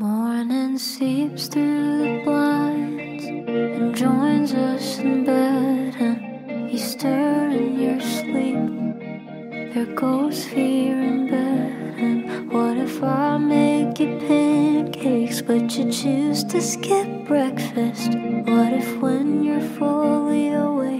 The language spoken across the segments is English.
Morning seeps through the blinds and joins us in bed, and you stir in your sleep. There goes fear in bed, and what if I make you pancakes, but you choose to skip breakfast? What if when you're fully awake,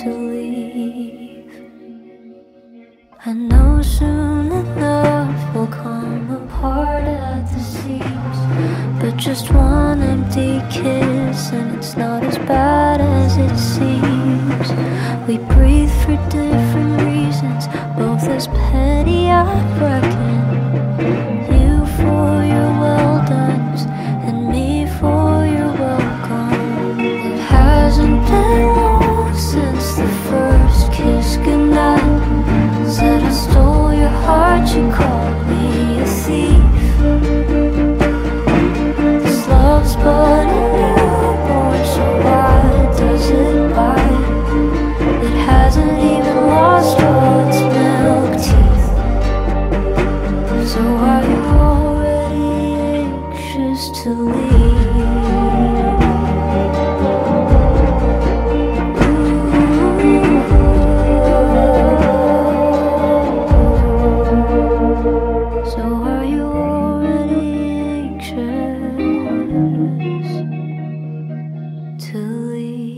to leave. I know soon enough we'll come apart at the seams. But just one empty kiss, and it's not as bad as it seems. We breathe for different reasons, both as petty, I reckon. hasn't even lost all its milk teeth. So are you already anxious to leave? to leave.